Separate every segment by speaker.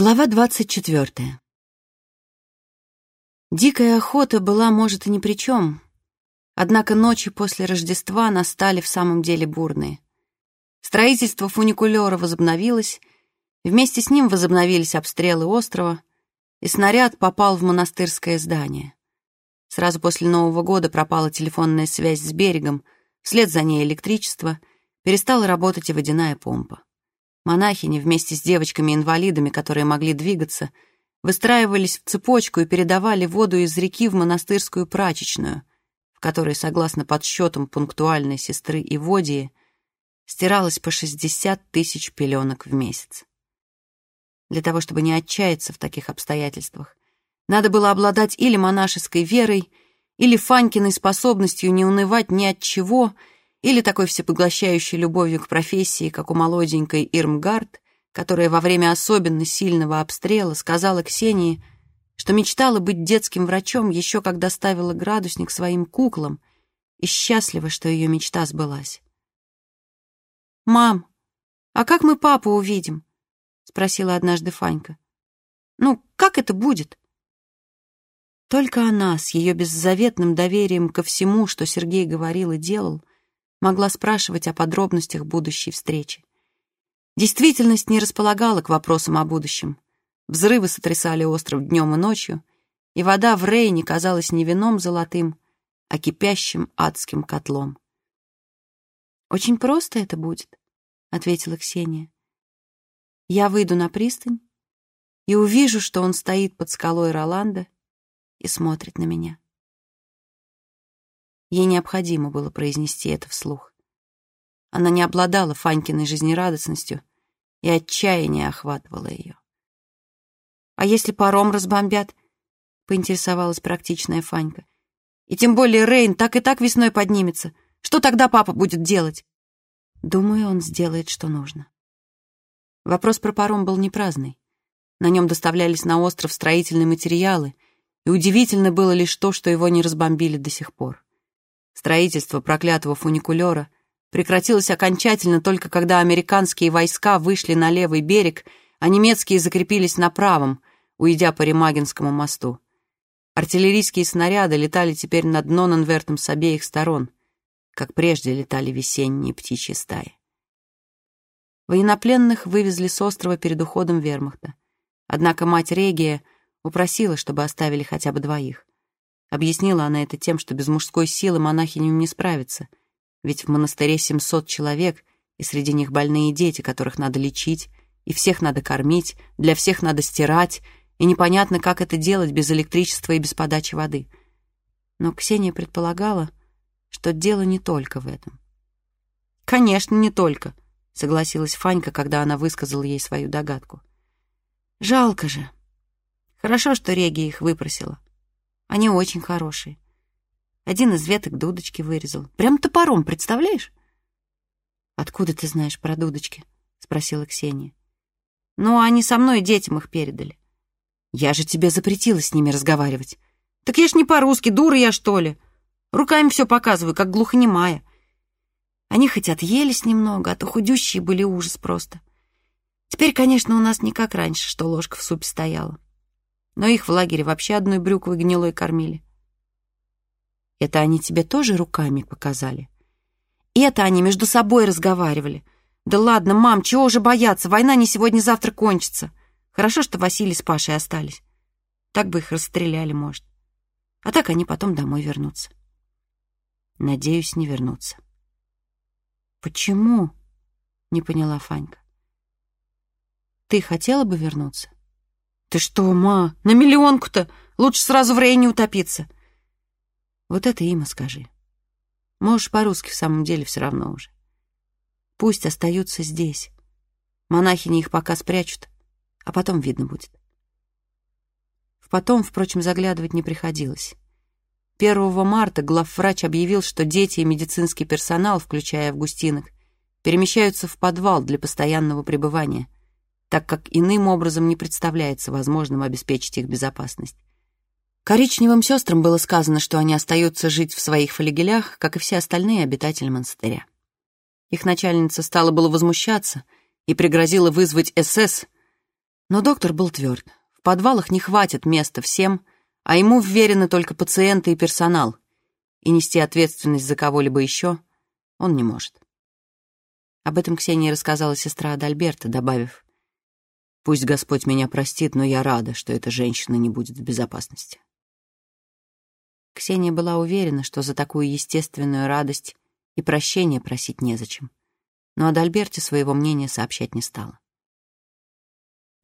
Speaker 1: Глава двадцать четвертая. Дикая охота была, может, и ни при чем, однако ночи после Рождества настали в самом деле бурные. Строительство фуникулера возобновилось, вместе с ним возобновились обстрелы острова, и снаряд попал в монастырское здание. Сразу после Нового года пропала телефонная связь с берегом, вслед за ней электричество, перестала работать и водяная помпа. Монахини вместе с девочками-инвалидами, которые могли двигаться, выстраивались в цепочку и передавали воду из реки в монастырскую прачечную, в которой, согласно подсчетам пунктуальной сестры Иводии, стиралось по 60 тысяч пеленок в месяц. Для того, чтобы не отчаяться в таких обстоятельствах, надо было обладать или монашеской верой, или Фанькиной способностью не унывать ни от чего — или такой всепоглощающей любовью к профессии, как у молоденькой Ирмгард, которая во время особенно сильного обстрела сказала Ксении, что мечтала быть детским врачом еще когда ставила градусник своим куклам и счастлива, что ее мечта сбылась. «Мам, а как мы папу увидим?» — спросила однажды Фанька. «Ну, как это будет?» Только она с ее беззаветным доверием ко всему, что Сергей говорил и делал, могла спрашивать о подробностях будущей встречи. Действительность не располагала к вопросам о будущем. Взрывы сотрясали остров днем и ночью, и вода в Рейне казалась не вином золотым, а кипящим адским котлом. «Очень просто это будет», — ответила Ксения. «Я выйду на пристань и увижу, что он стоит под скалой Роланда и смотрит на меня». Ей необходимо было произнести это вслух. Она не обладала Фанькиной жизнерадостностью, и отчаяние охватывало ее. «А если паром разбомбят?» — поинтересовалась практичная Фанька. «И тем более Рейн так и так весной поднимется. Что тогда папа будет делать?» «Думаю, он сделает, что нужно». Вопрос про паром был не праздный. На нем доставлялись на остров строительные материалы, и удивительно было лишь то, что его не разбомбили до сих пор. Строительство проклятого фуникулера прекратилось окончательно только когда американские войска вышли на левый берег, а немецкие закрепились на правом, уйдя по Ремагинскому мосту. Артиллерийские снаряды летали теперь над Ноненвертом с обеих сторон, как прежде летали весенние птичьи стаи. Военнопленных вывезли с острова перед уходом вермахта. Однако мать Регия упросила, чтобы оставили хотя бы двоих. Объяснила она это тем, что без мужской силы монахиням не справиться, ведь в монастыре 700 человек, и среди них больные дети, которых надо лечить, и всех надо кормить, для всех надо стирать, и непонятно, как это делать без электричества и без подачи воды. Но Ксения предполагала, что дело не только в этом. «Конечно, не только», — согласилась Фанька, когда она высказала ей свою догадку. «Жалко же. Хорошо, что Регия их выпросила. Они очень хорошие. Один из веток дудочки вырезал. Прям топором, представляешь? «Откуда ты знаешь про дудочки?» — спросила Ксения. «Ну, они со мной детям их передали». «Я же тебе запретила с ними разговаривать». «Так я ж не по-русски, дура я, что ли? Руками все показываю, как глухонемая». Они хоть отъелись немного, а то худющие были ужас просто. Теперь, конечно, у нас не как раньше, что ложка в супе стояла но их в лагере вообще одной брюквой гнилой кормили. Это они тебе тоже руками показали? Это они между собой разговаривали. Да ладно, мам, чего уже бояться, война не сегодня-завтра кончится. Хорошо, что Василий с Пашей остались. Так бы их расстреляли, может. А так они потом домой вернутся. Надеюсь, не вернутся. Почему? Не поняла Фанька. Ты хотела бы вернуться? «Ты что, ма, на миллионку-то? Лучше сразу в Рейне утопиться». Вот это им и скажи. Можешь по-русски в самом деле все равно уже. Пусть остаются здесь. Монахини их пока спрячут, а потом видно будет. В потом, впрочем, заглядывать не приходилось. 1 марта главврач объявил, что дети и медицинский персонал, включая августинок, перемещаются в подвал для постоянного пребывания — так как иным образом не представляется возможным обеспечить их безопасность. Коричневым сестрам было сказано, что они остаются жить в своих флигелях, как и все остальные обитатели монастыря. Их начальница стала было возмущаться и пригрозила вызвать СС, Но доктор был тверд. В подвалах не хватит места всем, а ему вверены только пациенты и персонал, и нести ответственность за кого-либо еще он не может. Об этом Ксении рассказала сестра Адальберта, добавив, «Пусть Господь меня простит, но я рада, что эта женщина не будет в безопасности». Ксения была уверена, что за такую естественную радость и прощение просить незачем, но Адальберте своего мнения сообщать не стала.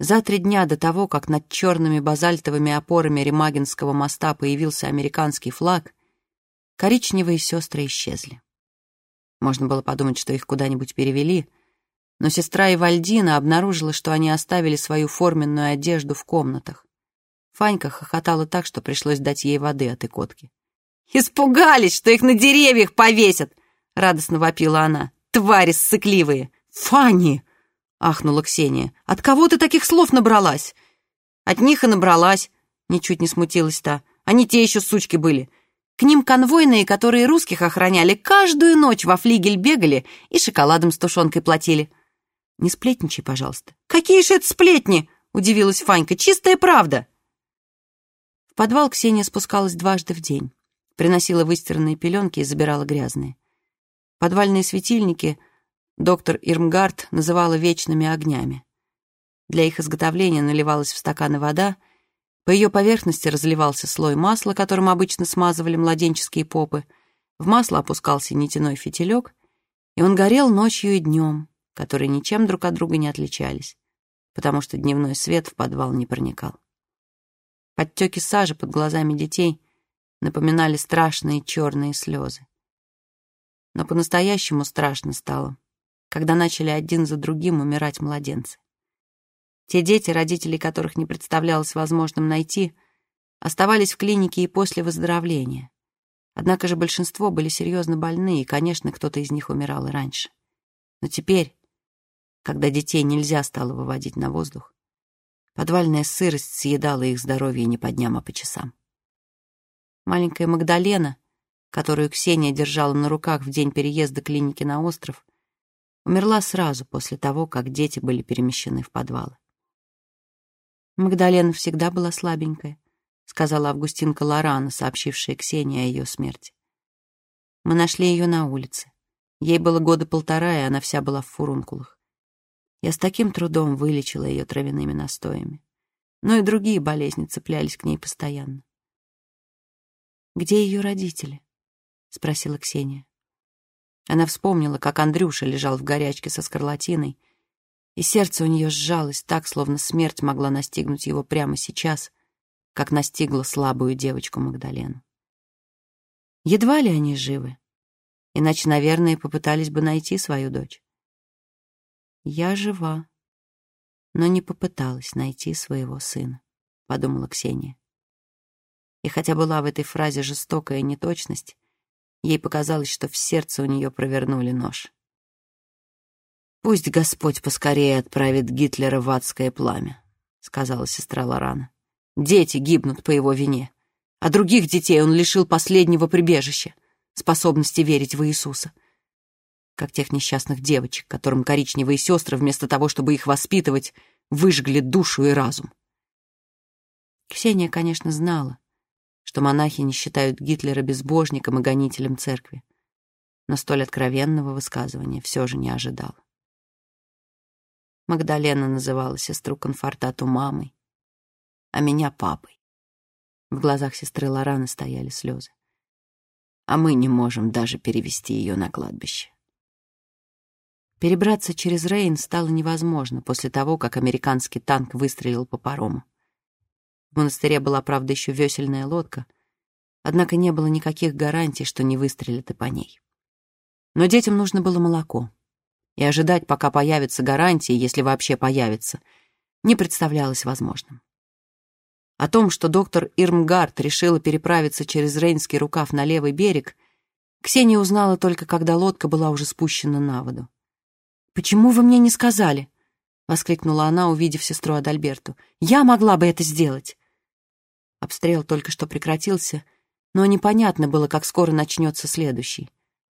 Speaker 1: За три дня до того, как над черными базальтовыми опорами Ремагинского моста появился американский флаг, коричневые сестры исчезли. Можно было подумать, что их куда-нибудь перевели, но сестра Ивальдина обнаружила, что они оставили свою форменную одежду в комнатах. Фанька хохотала так, что пришлось дать ей воды от икотки. «Испугались, что их на деревьях повесят!» — радостно вопила она. «Твари ссыкливые!» «Фанни!» — ахнула Ксения. «От кого ты таких слов набралась?» «От них и набралась», — ничуть не смутилась та. «Они те еще сучки были. К ним конвойные, которые русских охраняли, каждую ночь во флигель бегали и шоколадом с тушенкой платили». «Не сплетничай, пожалуйста». «Какие же это сплетни?» — удивилась Фанька. «Чистая правда». В подвал Ксения спускалась дважды в день. Приносила выстиранные пеленки и забирала грязные. Подвальные светильники — доктор Ирмгард называла вечными огнями. Для их изготовления наливалась в стаканы вода, по ее поверхности разливался слой масла, которым обычно смазывали младенческие попы, в масло опускался нитяной фитилек, и он горел ночью и днем, которые ничем друг от друга не отличались, потому что дневной свет в подвал не проникал. Подтеки сажи под глазами детей напоминали страшные черные слезы. Но по-настоящему страшно стало, когда начали один за другим умирать младенцы. Те дети, родителей которых не представлялось возможным найти, оставались в клинике и после выздоровления. Однако же большинство были серьезно больны, и, конечно, кто-то из них умирал и раньше. Но теперь, когда детей нельзя стало выводить на воздух, подвальная сырость съедала их здоровье не по дням, а по часам. Маленькая Магдалена, которую Ксения держала на руках в день переезда клиники на остров, умерла сразу после того, как дети были перемещены в подвалы. «Магдалена всегда была слабенькая», — сказала Августинка Лорана, сообщившая Ксении о ее смерти. «Мы нашли ее на улице. Ей было года полтора, и она вся была в фурункулах. Я с таким трудом вылечила ее травяными настоями. Но и другие болезни цеплялись к ней постоянно. «Где ее родители?» — спросила Ксения. Она вспомнила, как Андрюша лежал в горячке со скарлатиной, и сердце у нее сжалось так, словно смерть могла настигнуть его прямо сейчас, как настигла слабую девочку Магдалену. Едва ли они живы, иначе, наверное, попытались бы найти свою дочь. «Я жива, но не попыталась найти своего сына», — подумала Ксения. И хотя была в этой фразе жестокая неточность, Ей показалось, что в сердце у нее провернули нож. «Пусть Господь поскорее отправит Гитлера в адское пламя», — сказала сестра Лорана. «Дети гибнут по его вине, а других детей он лишил последнего прибежища, способности верить в Иисуса. Как тех несчастных девочек, которым коричневые сестры, вместо того, чтобы их воспитывать, выжгли душу и разум». Ксения, конечно, знала, что монахи не считают Гитлера безбожником и гонителем церкви, но столь откровенного высказывания все же не ожидала. Магдалена называла сестру Конфортату мамой, а меня папой. В глазах сестры Лораны стояли слезы. А мы не можем даже перевести ее на кладбище. Перебраться через Рейн стало невозможно после того, как американский танк выстрелил по парому. В монастыре была, правда, еще весельная лодка, однако не было никаких гарантий, что не выстрелят и по ней. Но детям нужно было молоко, и ожидать, пока появятся гарантии, если вообще появятся, не представлялось возможным. О том, что доктор Ирмгард решила переправиться через Рейнский рукав на левый берег, Ксения узнала только, когда лодка была уже спущена на воду. «Почему вы мне не сказали?» — воскликнула она, увидев сестру Адальберту. «Я могла бы это сделать!» Обстрел только что прекратился, но непонятно было, как скоро начнется следующий.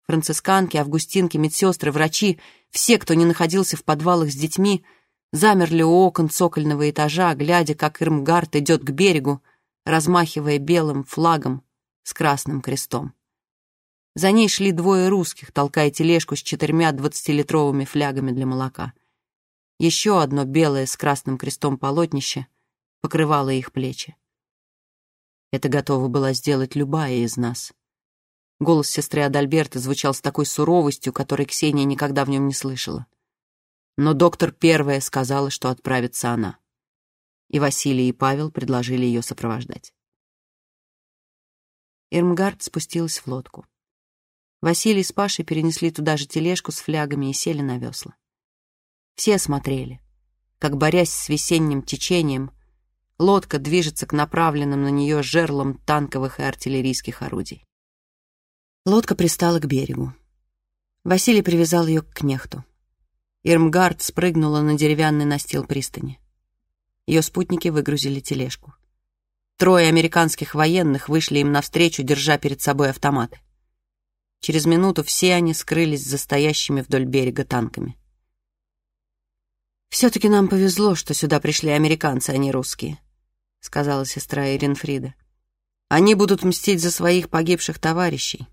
Speaker 1: Францисканки, августинки, медсестры, врачи, все, кто не находился в подвалах с детьми, замерли у окон цокольного этажа, глядя, как Ирмгард идет к берегу, размахивая белым флагом с красным крестом. За ней шли двое русских, толкая тележку с четырьмя двадцатилитровыми флягами для молока. Еще одно белое с красным крестом полотнище покрывало их плечи. Это готова была сделать любая из нас. Голос сестры Адальберты звучал с такой суровостью, которой Ксения никогда в нем не слышала. Но доктор первая сказала, что отправится она. И Василий и Павел предложили ее сопровождать. Ирмгард спустилась в лодку. Василий с Пашей перенесли туда же тележку с флягами и сели на весла. Все смотрели, как, борясь с весенним течением, лодка движется к направленным на нее жерлам танковых и артиллерийских орудий. Лодка пристала к берегу. Василий привязал ее к кнехту. Ирмгард спрыгнула на деревянный настил пристани. Ее спутники выгрузили тележку. Трое американских военных вышли им навстречу, держа перед собой автоматы. Через минуту все они скрылись за стоящими вдоль берега танками. «Все-таки нам повезло, что сюда пришли американцы, а не русские», — сказала сестра Иринфрида. «Они будут мстить за своих погибших товарищей,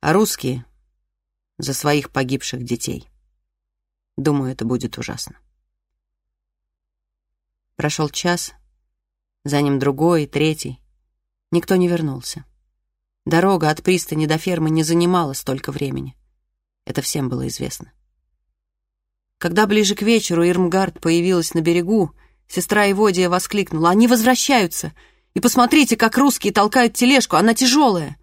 Speaker 1: а русские — за своих погибших детей. Думаю, это будет ужасно». Прошел час, за ним другой, третий. Никто не вернулся. Дорога от пристани до фермы не занимала столько времени. Это всем было известно. Когда ближе к вечеру Ирмгард появилась на берегу, сестра Иводия воскликнула «Они возвращаются! И посмотрите, как русские толкают тележку, она тяжелая!»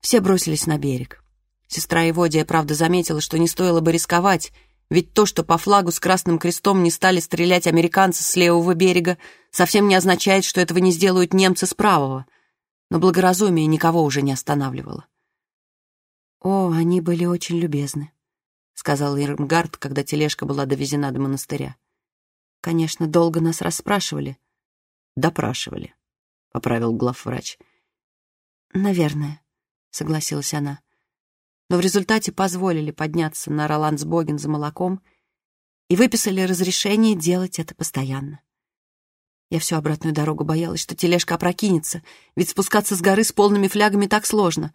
Speaker 1: Все бросились на берег. Сестра Иводия, правда, заметила, что не стоило бы рисковать, ведь то, что по флагу с красным крестом не стали стрелять американцы с левого берега, совсем не означает, что этого не сделают немцы с правого — но благоразумие никого уже не останавливало. «О, они были очень любезны», — сказал Ирмгард, когда тележка была довезена до монастыря. «Конечно, долго нас расспрашивали». «Допрашивали», — поправил главврач. «Наверное», — согласилась она. Но в результате позволили подняться на Роландсбоген за молоком и выписали разрешение делать это постоянно. Я всю обратную дорогу боялась, что тележка опрокинется, ведь спускаться с горы с полными флягами так сложно.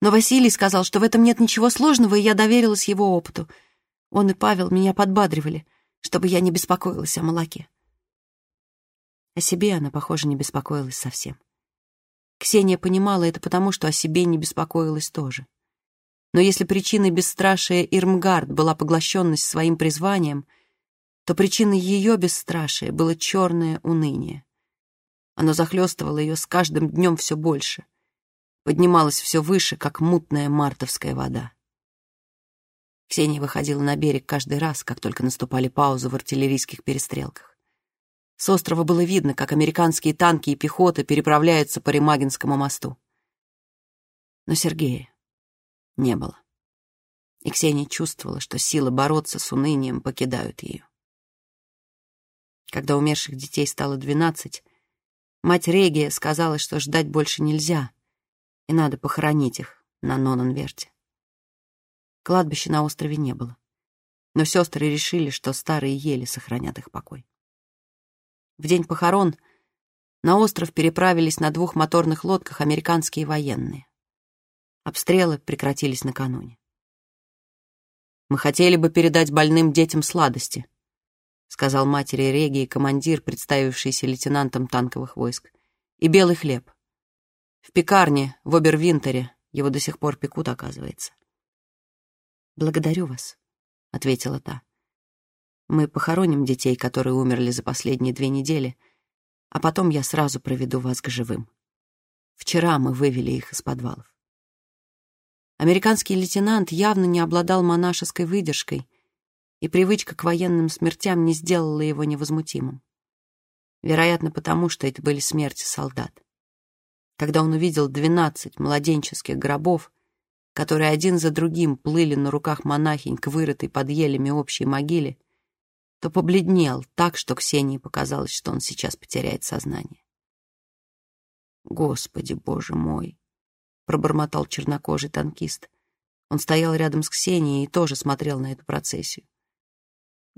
Speaker 1: Но Василий сказал, что в этом нет ничего сложного, и я доверилась его опыту. Он и Павел меня подбадривали, чтобы я не беспокоилась о молоке. О себе она, похоже, не беспокоилась совсем. Ксения понимала это потому, что о себе не беспокоилась тоже. Но если причиной бесстрашия Ирмгард была поглощенность своим призванием — то причиной ее бесстрашия было черное уныние. Оно захлестывало ее с каждым днем все больше, поднималось все выше, как мутная мартовская вода. Ксения выходила на берег каждый раз, как только наступали паузы в артиллерийских перестрелках. С острова было видно, как американские танки и пехота переправляются по Ремагинскому мосту. Но Сергея не было. И Ксения чувствовала, что силы бороться с унынием покидают ее. Когда умерших детей стало двенадцать, мать Регия сказала, что ждать больше нельзя, и надо похоронить их на Нонанверте. Кладбища на острове не было, но сестры решили, что старые ели сохранят их покой. В день похорон на остров переправились на двух моторных лодках американские военные. Обстрелы прекратились накануне. «Мы хотели бы передать больным детям сладости», сказал матери Регии командир, представившийся лейтенантом танковых войск, и белый хлеб. В пекарне в Обервинтере его до сих пор пекут, оказывается. «Благодарю вас», — ответила та. «Мы похороним детей, которые умерли за последние две недели, а потом я сразу проведу вас к живым. Вчера мы вывели их из подвалов». Американский лейтенант явно не обладал монашеской выдержкой и привычка к военным смертям не сделала его невозмутимым. Вероятно, потому что это были смерти солдат. Когда он увидел двенадцать младенческих гробов, которые один за другим плыли на руках монахинь к вырытой под елями общей могиле, то побледнел так, что Ксении показалось, что он сейчас потеряет сознание. «Господи, боже мой!» — пробормотал чернокожий танкист. Он стоял рядом с Ксенией и тоже смотрел на эту процессию.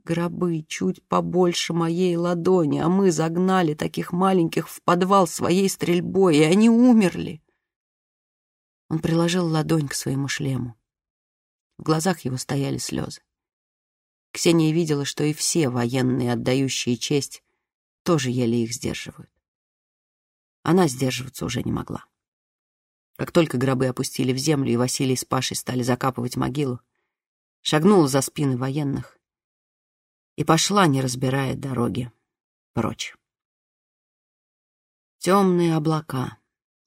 Speaker 1: Гробы чуть побольше моей ладони, а мы загнали таких маленьких в подвал своей стрельбой, и они умерли. Он приложил ладонь к своему шлему. В глазах его стояли слезы. Ксения видела, что и все военные, отдающие честь, тоже еле их сдерживают. Она сдерживаться уже не могла. Как только гробы опустили в землю, и Василий с Пашей стали закапывать могилу, шагнула за спины военных и пошла, не разбирая дороги, прочь. Темные облака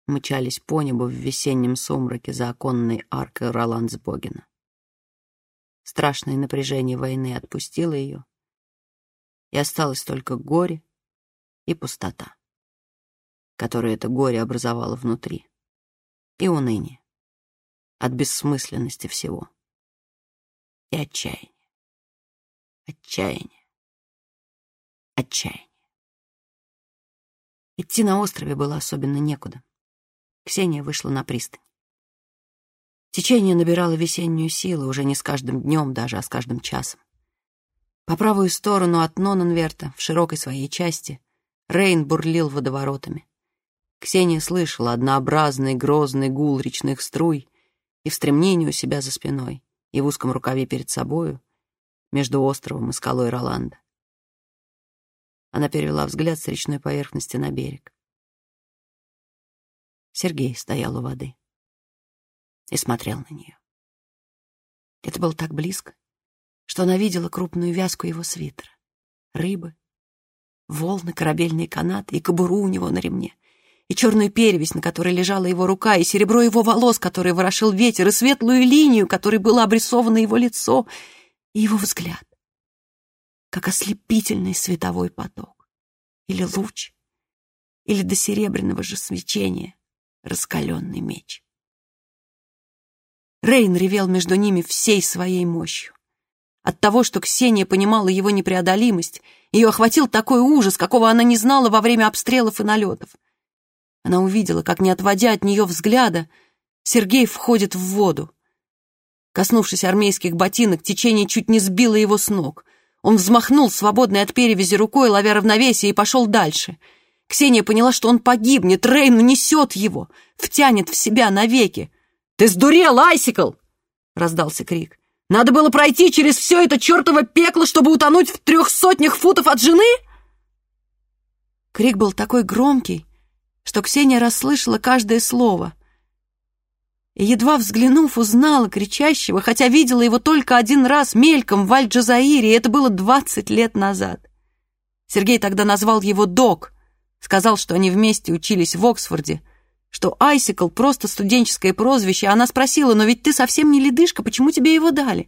Speaker 1: мчались по небу в весеннем сумраке за оконной аркой Роландсбогена. Страшное напряжение войны отпустило ее, и осталось только горе и пустота, которую это горе образовало внутри, и уныние от бессмысленности всего, и отчаяние, отчаяние, отчаяние. Идти на острове было особенно некуда. Ксения вышла на пристань. Течение набирало весеннюю силу уже не с каждым днем даже, а с каждым часом. По правую сторону от Ноненверта, в широкой своей части, Рейн бурлил водоворотами. Ксения слышала однообразный грозный гул речных струй и в стремнении у себя за спиной, и в узком рукаве перед собою, между островом и скалой Роланда. Она перевела взгляд с речной поверхности на берег. Сергей стоял у воды и смотрел на нее. Это было так близко, что она видела крупную вязку его свитера, рыбы, волны, корабельные канаты и кобуру у него на ремне, и черную перевесь, на которой лежала его рука, и серебро его волос, который ворошил ветер, и светлую линию, которой было обрисовано его лицо, и его взгляд, как ослепительный световой поток, или луч, или до серебряного же свечения раскаленный меч. Рейн ревел между ними всей своей мощью. От того, что Ксения понимала его непреодолимость, ее охватил такой ужас, какого она не знала во время обстрелов и налетов. Она увидела, как, не отводя от нее взгляда, Сергей входит в воду. Коснувшись армейских ботинок, течение чуть не сбило его с ног. Он взмахнул свободной от перевязи рукой, ловя равновесие, и пошел дальше. Ксения поняла, что он погибнет, Рейн унесет его, втянет в себя навеки. «Ты сдурел, Айсикл!» — раздался крик. «Надо было пройти через все это чертово пекло, чтобы утонуть в трех сотнях футов от жены?» Крик был такой громкий, что Ксения расслышала каждое слово. Едва взглянув, узнала кричащего, хотя видела его только один раз мельком в Аль-Джазаире, и это было двадцать лет назад. Сергей тогда назвал его «Док», сказал, что они вместе учились в Оксфорде, что Айсикл — просто студенческое прозвище, она спросила, «Но ведь ты совсем не ледышка, почему тебе его дали?»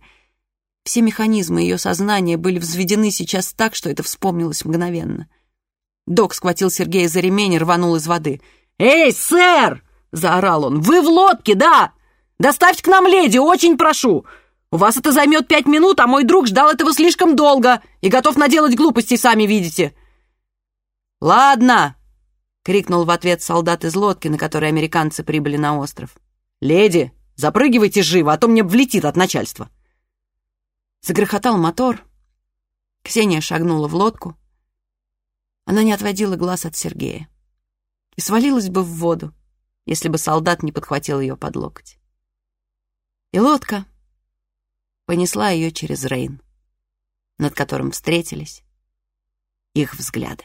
Speaker 1: Все механизмы ее сознания были взведены сейчас так, что это вспомнилось мгновенно. Док схватил Сергея за ремень и рванул из воды. «Эй, сэр!» — заорал он. «Вы в лодке, да? Доставьте к нам леди, очень прошу! У вас это займет пять минут, а мой друг ждал этого слишком долго и готов наделать глупостей, сами видите». «Ладно!» — крикнул в ответ солдат из лодки, на которой американцы прибыли на остров. «Леди, запрыгивайте живо, а то мне влетит от начальства!» Загрохотал мотор. Ксения шагнула в лодку. Она не отводила глаз от Сергея и свалилась бы в воду, если бы солдат не подхватил ее под локоть. И лодка понесла ее через Рейн, над которым встретились их взгляды.